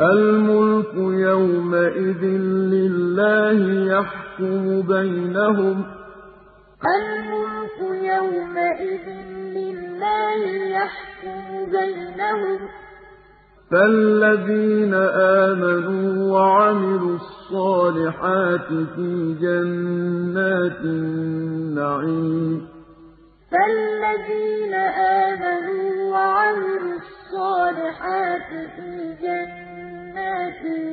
الْمُلْكُ يَوْمَئِذٍ لِّلَّهِ يَحْكُمُ بَيْنَهُمْ ۚ. فَالَّذِينَ آمَنُوا وَعَمِلُوا الصَّالِحَاتِ فِي جَنَّاتِ النَّعِيمِ. الْمُلْكُ يَوْمَئِذٍ لِّلَّهِ يَحْكُمُ بَيْنَهُمْ ۚ فَالَّذِينَ آمَنُوا وَعَمِلُوا الصَّالِحَاتِ فِي جَنَّاتِ النَّعِيمِ الْحَكِيمِ